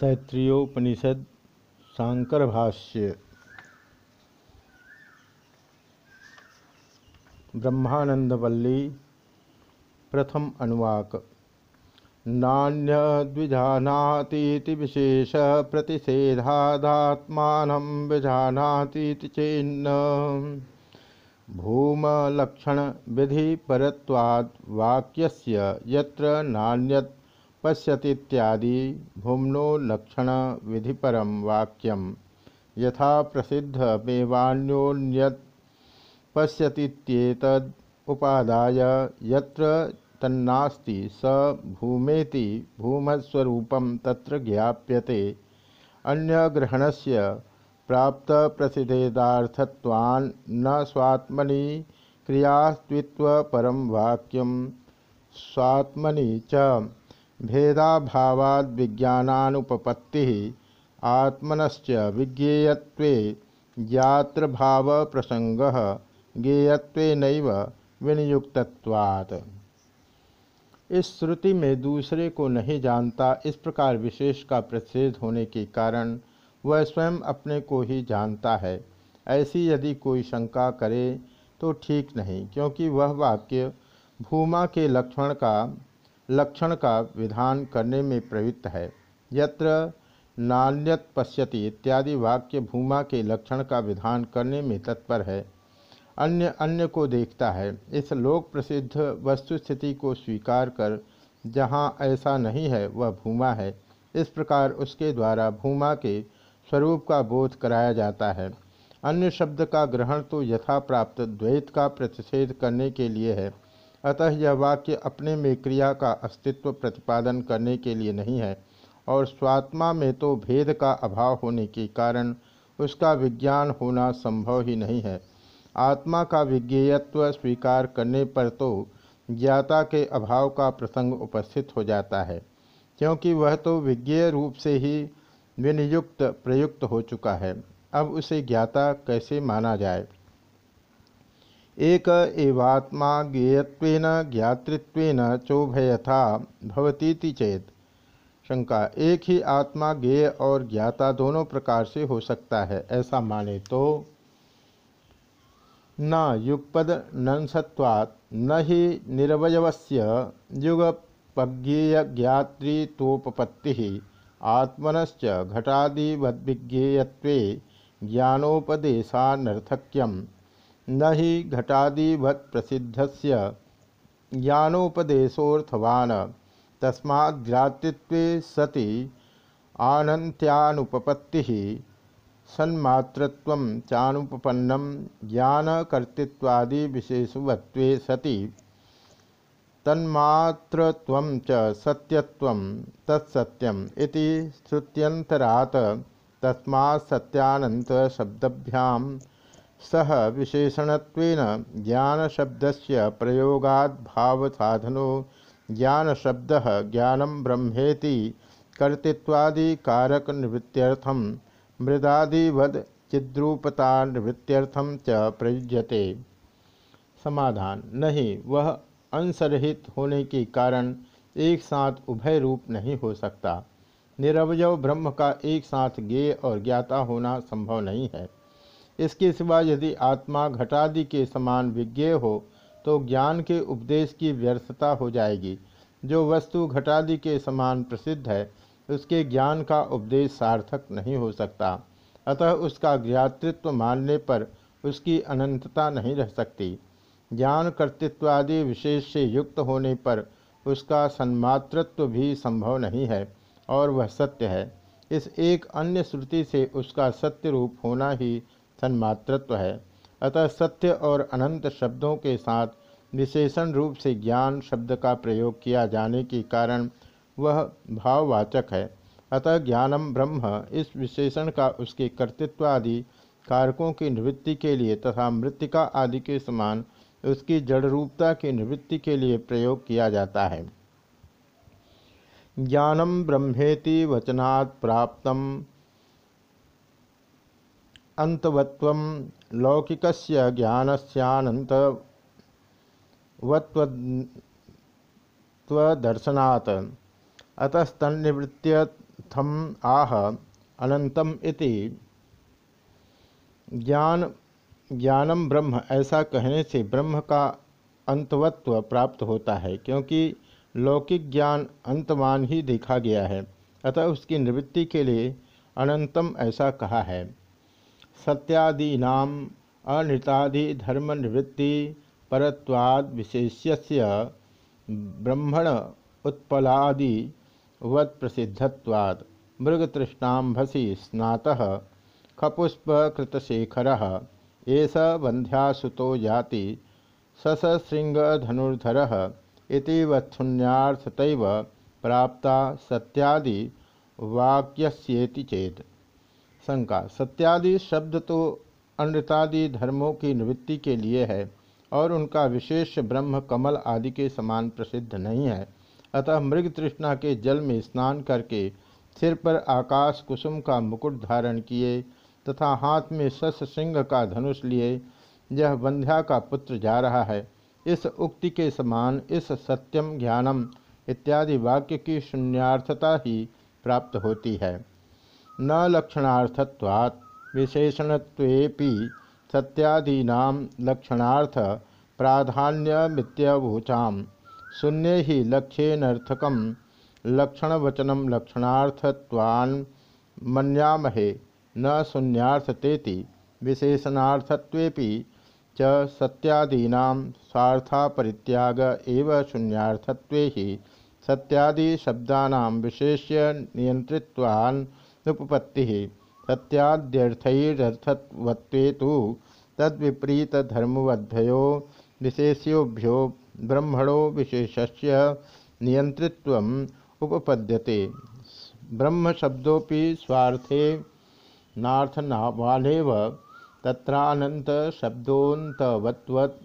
तैत्रीयोपनिषद शांकर भाष्य ब्रह्मानंदवल्ली, प्रथम अनुवाक। नान्यद्विजानातीति विशेष प्रतिषेधादात्मान विजानातीति चेन्न। भूमलक्षण विधि परत्वाद वाक्यस्य नान्यत् पश्यतीत्यादि भूमनो लक्षण विधिपरम वाक्यम यथा प्रसिद्ध मेवान्योन्यत पश्यतीत्येतद उपादाय यत्र तन्नास्ति स भूमेति भूमस्वरूपम तत्र ज्ञाप्यते। अन्यग्रहणस्य प्राप्त प्रसिद्धेदार्थत्वान् न स्वात्मनि क्रियास्त्वित्वपरं वाक्यम स्वात्मनि च भेदाभावाद विज्ञानुपपत्ति आत्मनश्च विज्ञेयत्वे ज्ञात्र भाव प्रसंग ज्ञेयत्वेनैव विनियुक्तत्वात्। इस श्रुति में दूसरे को नहीं जानता इस प्रकार विशेष का प्रतिषेध होने के कारण वह स्वयं अपने को ही जानता है। ऐसी यदि कोई शंका करे तो ठीक नहीं, क्योंकि वह वाक्य भूमा के लक्षण का लक्षण का विधान करने में प्रवृत्त है। यत्र नान्यत पश्यति इत्यादि वाक्य भूमा के लक्षण का विधान करने में तत्पर है। अन्य अन्य को देखता है। इस लोक प्रसिद्ध वस्तुस्थिति को स्वीकार कर, जहाँ ऐसा नहीं है, वह भूमा है। इस प्रकार उसके द्वारा भूमा के स्वरूप का बोध कराया जाता है। अन्य शब्द का ग्रहण तो यथा प्राप्त द्वैत का प्रतिषेध करने के लिए है। अतः यह वाक्य अपने में क्रिया का अस्तित्व प्रतिपादन करने के लिए नहीं है, और स्वात्मा में तो भेद का अभाव होने के कारण उसका विज्ञान होना संभव ही नहीं है। आत्मा का विज्ञेयत्व स्वीकार करने पर तो ज्ञाता के अभाव का प्रसंग उपस्थित हो जाता है, क्योंकि वह तो विज्ञेय रूप से ही विनियुक्त प्रयुक्त हो चुका है। अब उसे ज्ञाता कैसे माना जाए? एक एवात्मा ज्ञेयत्वेन ज्ञातृत्वेन चोभयथा भवतीति चेत। शंका, एक ही आत्मा ज्ञेय और ज्ञाता दोनों प्रकार से हो सकता है, ऐसा माने तो? न युगपद नंसत्वात्, न ही निरवयवस्य युगपज्ञेय ज्ञातृत्वोपपत्ति आत्मनश्च घटादिवद्विज्ञेयत्वे ज्ञानोपदेशानर्थक्यम। न ही घटादिवत् प्रसिद्धस्य ज्ञानोपदेशोर्थवान तस्माद्घ्रातृत्वे सति आनंत्यानुपपत्ति सन्मात्रत्वं चानुपपन्नं ज्ञानकर्तृत्वादि विशेषवत्वे सति। तन्मात्रत्वं च सत्यत्वं तत्सत्यम् इति श्रुत्यन्तरात्। तस्मात् सत्यानंत शब्दभ्याम सह विशेषण ज्ञान से प्रयोगाद भाव साधनो ज्ञान शब्द ज्ञानम ब्रह्मेति कर्तृत्वादि कारक निवृत्त्यर्थम मृदादिवद चिद्रूपता च प्रयुज्यते। समाधान, नहीं, वह अंशरहित होने के कारण एक साथ उभय रूप नहीं हो सकता। निरवय ब्रह्म का एक साथ ज्ञेय और ज्ञाता होना संभव नहीं है। इसके सिवा यदि आत्मा घटादि के समान विज्ञेय हो तो ज्ञान के उपदेश की व्यर्थता हो जाएगी। जो वस्तु घटादि के समान प्रसिद्ध है, उसके ज्ञान का उपदेश सार्थक नहीं हो सकता। अतः उसका ज्ञातृत्व मानने पर उसकी अनंतता नहीं रह सकती। ज्ञान कर्तृत्वादि विशेष से युक्त होने पर उसका सन्मातृत्व भी संभव नहीं है, और वह सत्य है। इस एक अन्य श्रुति से उसका सत्य रूप होना ही सन्मातृत्व है। अतः सत्य और अनंत शब्दों के साथ विशेषण रूप से ज्ञान शब्द का प्रयोग किया जाने के कारण वह भाववाचक है। अतः ज्ञानम ब्रह्म, इस विशेषण का उसके कर्तृत्व आदि कारकों की निवृत्ति के लिए तथा मृतिका आदि के समान उसकी जड़ रूपता की निवृत्ति के लिए प्रयोग किया जाता है। ज्ञानम ब्रह्मेति वचनात् प्राप्त अंतवत्व लौकिक ज्ञानस्यानंतवत्वदर्शनात् अतस्तन्निवृत्त्यर्थम इत्थम आह अनंतम इति। ज्ञान ज्ञानम ब्रह्म। ऐसा कहने से ब्रह्म का अंतवत्व प्राप्त होता है, क्योंकि लौकिक ज्ञान अंतमान ही देखा गया है। अतः उसकी निवृत्ति के लिए अनंतम ऐसा कहा है। सत्यादीनाम अनृतादि धर्म निवृत्ति परत्वाद विशेष्य ब्रह्मण उत्पलादि वत् प्रसिद्धत्वाद मृगतृष्णाभसी स्नातः खपुष्पकृतशेखर। एस बंध्यासुतो जाति ससृंगधनुर्धर इति वत्सुन्यार्थतैव प्राप्ता सत्यादि वाक्यस्येति चेत। शंका। सत्यादि शब्द तो अनृतादि धर्मों की निवृत्ति के लिए है और उनका विशेष ब्रह्म, कमल आदि के समान प्रसिद्ध नहीं है। अतः मृग तृष्णा के जल में स्नान करके सिर पर आकाश कुसुम का मुकुट धारण किए तथा हाथ में सस सिंह का धनुष लिए यह वंध्या का पुत्र जा रहा है। इस उक्ति के समान इस सत्यम ज्ञानम इत्यादि वाक्य की शून्यार्थता ही प्राप्त होती है। न लक्षणार्थत्वात् विशेषणत्वेपि सत्यादीना लक्षणार्थ प्राधान्यमित्यवोचाम। शून्य ही लक्ष्यनर्थक लक्षणवचनम लक्षणार्थत्वान् मन्यामहे। न शून्यार्थतेति विशेषणार्थत्वेपि च सत्यादीना स्वार्थापरित्याग एव शून्यार्थत्वे ही सत्यादि शब्दानां विशेष्य नियंत्रित्वानुपपत्ति सत्याद्यर्थरर्थत्वे तो तद्विपरीतधर्मवद्भ्यो विशेष्योभ्यो ब्रह्मणो विशेष्य नियंत्रित्व उपपद्यते। ब्रह्म शब्दों स्वार्थे नार्थनावानेव तत्रानंत शब्दोन्तवत्वत्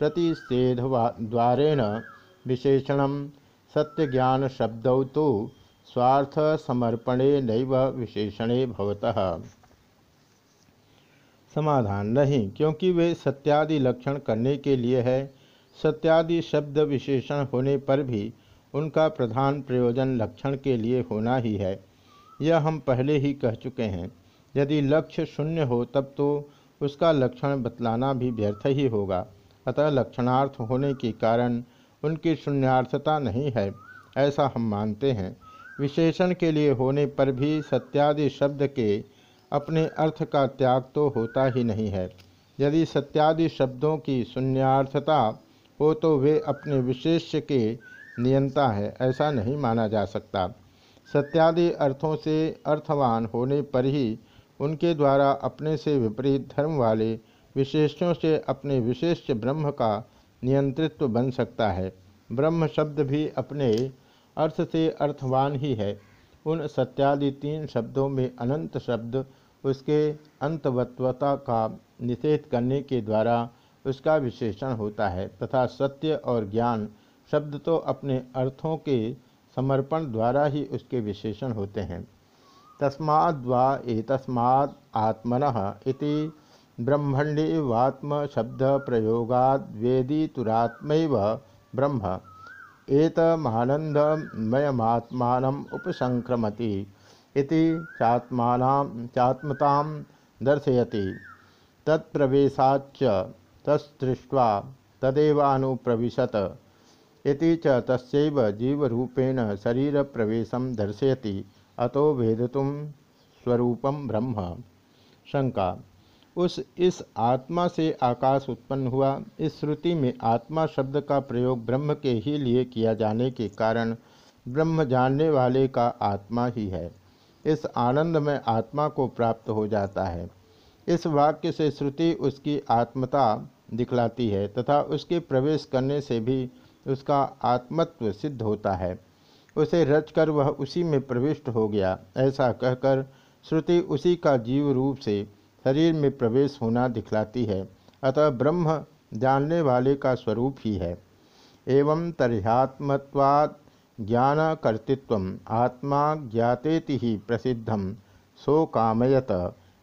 प्रतिषेधद्वारेण विशेषण सत्य ज्ञान शब्दौ तो स्वार्थ समर्पणे नैव विशेषणे भवतः। समाधान नहीं, क्योंकि वे सत्यादि लक्षण करने के लिए है। सत्यादि शब्द विशेषण होने पर भी उनका प्रधान प्रयोजन लक्षण के लिए होना ही है। यह हम पहले ही कह चुके हैं। यदि लक्ष्य शून्य हो, तब तो उसका लक्षण बतलाना भी व्यर्थ ही होगा। अतः लक्षणार्थ होने के कारण उनकी शून्यार्थता नहीं है, ऐसा हम मानते हैं। विशेषण के लिए होने पर भी सत्यादि शब्द के अपने अर्थ का त्याग तो होता ही नहीं है। यदि सत्यादि शब्दों की शून्यार्थता हो तो वे अपने विशेष्य के नियंता है, ऐसा नहीं माना जा सकता। सत्यादि अर्थों से अर्थवान होने पर ही उनके द्वारा अपने से विपरीत धर्म वाले विशेषों से अपने विशेष ब्रह्म का नियंत्रित्व बन सकता है। ब्रह्म शब्द भी अपने अर्थ से अर्थवान ही है। उन सत्यादि तीन शब्दों में अनंत शब्द उसके अंतवत्वता का निषेध करने के द्वारा उसका विशेषण होता है तथा सत्य और ज्ञान शब्द तो अपने अर्थों के समर्पण द्वारा ही उसके विशेषण होते हैं। तस्माद्वा एतस्मात् आत्मनः इति ब्रह्मण्यवात्म शब्द प्रयोगाद्वेदितुरात्मैव ब्रह्म। एतमानंदमयमात्मानम् उपसंक्रमति इति चात्मानां चात्मतां दर्शयति। तत्प्रवेशाच्च तस्तृष्ट्वा तदेवानुप्रविशत इति च तस्यैव जीवरूपेण दर्शयति। अतो वेदतुम स्वरूपम ब्रह्म। शंका उस इस आत्मा से आकाश उत्पन्न हुआ। इस श्रुति में आत्मा शब्द का प्रयोग ब्रह्म के ही लिए किया जाने के कारण ब्रह्म जानने वाले का आत्मा ही है। इस आनंद में आत्मा को प्राप्त हो जाता है। इस वाक्य से श्रुति उसकी आत्मता दिखलाती है तथा उसके प्रवेश करने से भी उसका आत्मत्व सिद्ध होता है। उसे रचकर वह उसी में प्रविष्ट हो गया। ऐसा कहकर श्रुति उसी का जीव रूप से शरीर में प्रवेश होना दिखलाती है, अतः ब्रह्म जानने वाले का स्वरूप ही है। एवं तरह्यात्मत्वात् ज्ञान कर्तृत्व आत्मा ज्ञातेति ही प्रसिद्धम सो कामयत।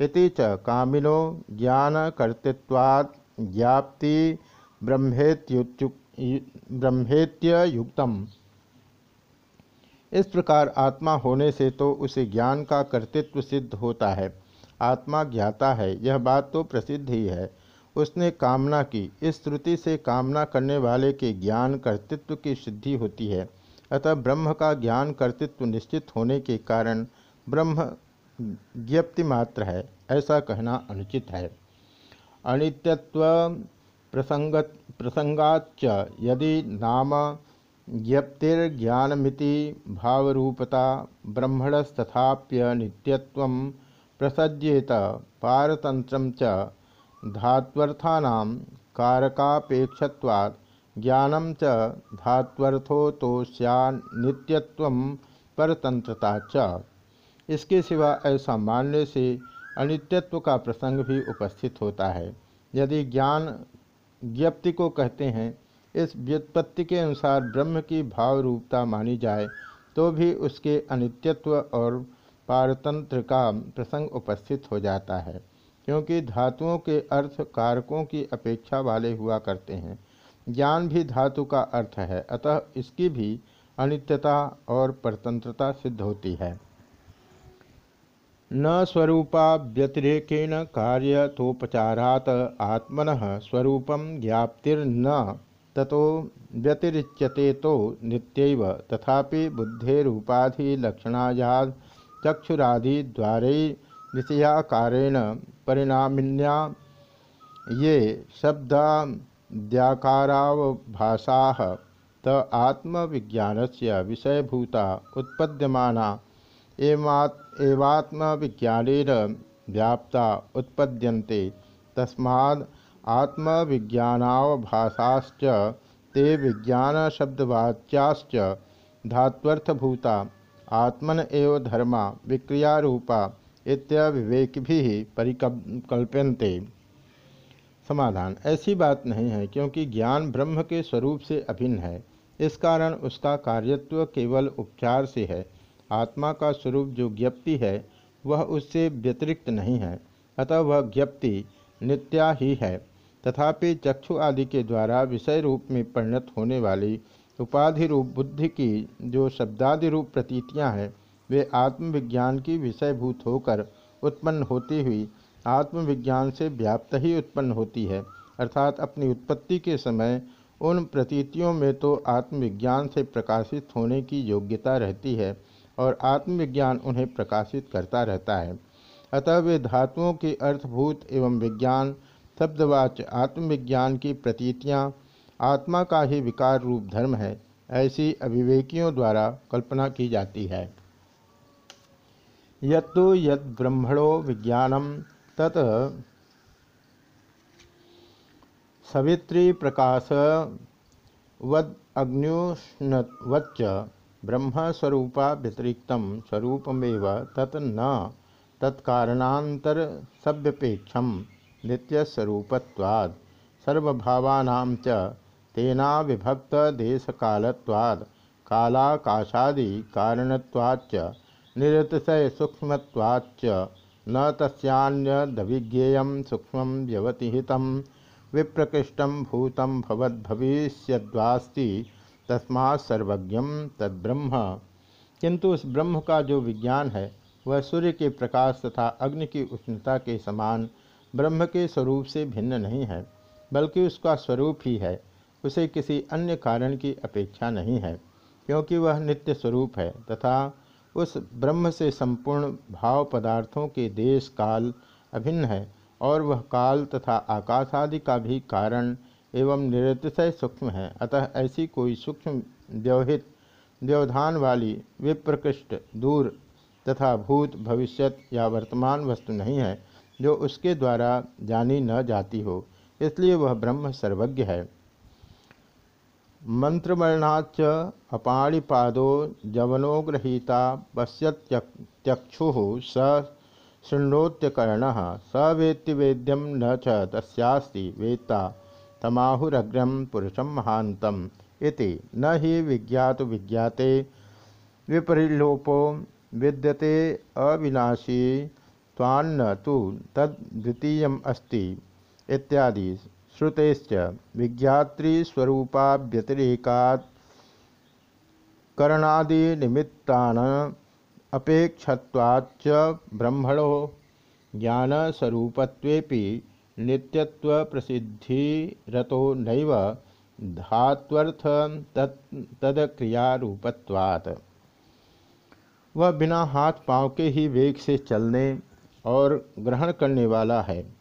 इति च कामिनो ज्ञान कर्तृत्वात् ज्ञाप्ति ब्रह्मेत्युक् इस प्रकार आत्मा होने से तो उसे ज्ञान का कर्तृत्व सिद्ध होता है। आत्मा ज्ञाता है, यह बात तो प्रसिद्ध ही है। उसने कामना की, इस श्रुति से कामना करने वाले के ज्ञान कर्तृत्व की सिद्धि होती है। अतः ब्रह्म का ज्ञान कर्तृत्व निश्चित होने के कारण ब्रह्म ज्ञप्ति मात्र है, ऐसा कहना अनुचित है। अनित्यत्व प्रसंग प्रसंगाच यदि नाम ज्ञप्तिर्ज्ञानमिति भावरूपता ब्रह्मणस्तथाप्य नित्यत्व प्रसज्येत पारतंत्र च धात्वर्थानां कारकापेक्षत्वात् ज्ञानम च धात्वर्थो तो नित्यत्व परतंत्रता च। इसके सिवा ऐसा मानने से अनित्यत्व का प्रसंग भी उपस्थित होता है। यदि ज्ञान ज्ञप्ति को कहते हैं, इस व्युत्पत्ति के अनुसार ब्रह्म की भाव रूपता मानी जाए तो भी उसके अनित्यत्व और पारतंत्र का प्रसंग उपस्थित हो जाता है, क्योंकि धातुओं के अर्थ कारकों की अपेक्षा वाले हुआ करते हैं। ज्ञान भी धातु का अर्थ है, अतः इसकी भी अनित्यता और परतंत्रता सिद्ध होती है। न स्वरूपा व्यतिरेकेण कार्यतोपचारात आत्मन स्वरूप ज्ञाप्तिर्न ततो व्यतिरिच्यते तो नित्यैव, तथापि बुद्धेरुपाधिलक्षणायाद चक्षुरादिद्वारै विषयाकारेण परिणामिन्या ये शब्दाद्याकारावभाषा त आत्मविज्ञान से विषयभूता उत्पद्यमाना एवात्मविज्ञान व्याप्ता उत्पद्यन्ते। तस्माद् आत्मविज्ञानावभाषाश्च ते विज्ञानशब्दवाच्याश्च धात्वर्थभूता। आत्मन एव धर्मा विक्रियारूपा इत्याविवेक परिकल्प्यन्ते समाधान। ऐसी बात नहीं है, क्योंकि ज्ञान ब्रह्म के स्वरूप से अभिन्न है। इस कारण उसका कार्यत्व केवल उपचार से है। आत्मा का स्वरूप जो ज्ञप्ति है, वह उससे व्यतिरिक्त नहीं है। अतः वह ज्ञप्ति नित्या ही है। तथापि चक्षु आदि के द्वारा विषय रूप में परिणत होने वाली उपाधि रूप बुद्धि की जो शब्दादि रूप प्रतीतियाँ हैं, वे आत्मविज्ञान की विषयभूत होकर उत्पन्न होती हुई आत्मविज्ञान से व्याप्त ही उत्पन्न होती है, अर्थात अपनी उत्पत्ति के समय उन प्रतीतियों में तो आत्मविज्ञान से प्रकाशित होने की योग्यता रहती है और आत्मविज्ञान उन्हें प्रकाशित करता रहता है। अतः वे धातुओं के अर्थभूत एवं विज्ञान, शब्दवाच आत्मविज्ञान की प्रतीतियाँ आत्मा का ही विकार रूप धर्म है, ऐसी अभिवेकियों द्वारा कल्पना की जाती है। यत्तु यद ब्रह्मणो विज्ञानम, तत् सवित्री प्रकाश वद ब्रह्मस्वरूपा व्यतिरिक्त स्वरूपमेव तत् न तत्कारणांतर सभ्यपेक्षम सर्वभावानां च तेना विभक्त देशकालत्वाद, कालाकाशादि कारणत्वाच्च, निरतिशय सूक्ष्मवाच्च न तस्यान्यदभिज्ञेय सूक्ष्म व्यवतिहित, विप्रकृष्ट भूत भवद्भविष्यद्वास्ति तस्मा सर्वज्ञ तद्ब्रह्म। किंतु उस ब्रह्म का जो विज्ञान है, वह सूर्य के प्रकाश तथा अग्नि की उष्णता के समान ब्रह्म के स्वरूप से भिन्न नहीं है, बल्कि उसका स्वरूप ही है। उसे किसी अन्य कारण की अपेक्षा नहीं है, क्योंकि वह नित्य स्वरूप है तथा उस ब्रह्म से संपूर्ण भाव पदार्थों के देश काल अभिन्न है और वह काल तथा आकाश आदि का भी कारण एवं निरतिशय सूक्ष्म है। अतः ऐसी कोई सूक्ष्म व्यवहित व्यवधान वाली विप्रकृष्ट दूर तथा भूत भविष्यत या वर्तमान वस्तु नहीं है जो उसके द्वारा जानी न जाती हो, इसलिए वह ब्रह्म सर्वज्ञ है। मंत्रवर्णाच अपाणिपादो जवनो गृहीता पश्यत्यक्षु स शृण्वोत्यकर्ण स वेत्ति वेद्यम न च वेत्ता तमाहुरग्रम पुरुषम महान्तम इति। न ही विज्ञात विज्ञाते विपरिलोपो विद्यते अविनाशी तान्न तो तद्वितीयम् अस्ति इत्यादि। श्रुतेश्च। विज्ञातृस्वरूपाव्यतिरेका करणादि निमित्तान अपेक्षत्वाच्च ब्रह्मणो नित्यत्व प्रसिद्धिरतो नैव धात्वर्थ तदक्रियारूपत्वात्। वह बिना हाथ पाँव के ही वेग से चलने और ग्रहण करने वाला है।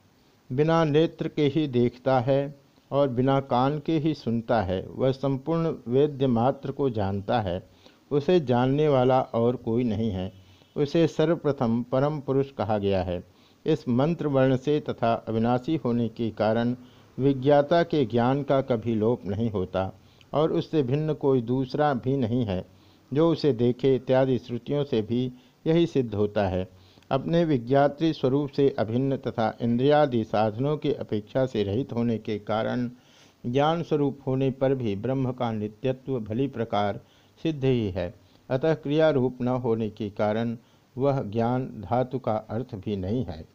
बिना नेत्र के ही देखता है और बिना कान के ही सुनता है, वह संपूर्ण वेद्य मात्र को जानता है। उसे जानने वाला और कोई नहीं है। उसे सर्वप्रथम परम पुरुष कहा गया है। इस मंत्र वर्ण से तथा अविनाशी होने के कारण विज्ञाता के ज्ञान का कभी लोप नहीं होता और उससे भिन्न कोई दूसरा भी नहीं है। जो उसे देखे इत्यादि श्रुतियों से भी यही सिद्ध होता है। अपने विज्ञात्री स्वरूप से अभिन्न तथा इंद्रियादि साधनों की अपेक्षा से रहित होने के कारण ज्ञान स्वरूप होने पर भी ब्रह्म का नित्यत्व भली प्रकार सिद्ध ही है। अतः क्रिया रूप न होने के कारण वह ज्ञान धातु का अर्थ भी नहीं है।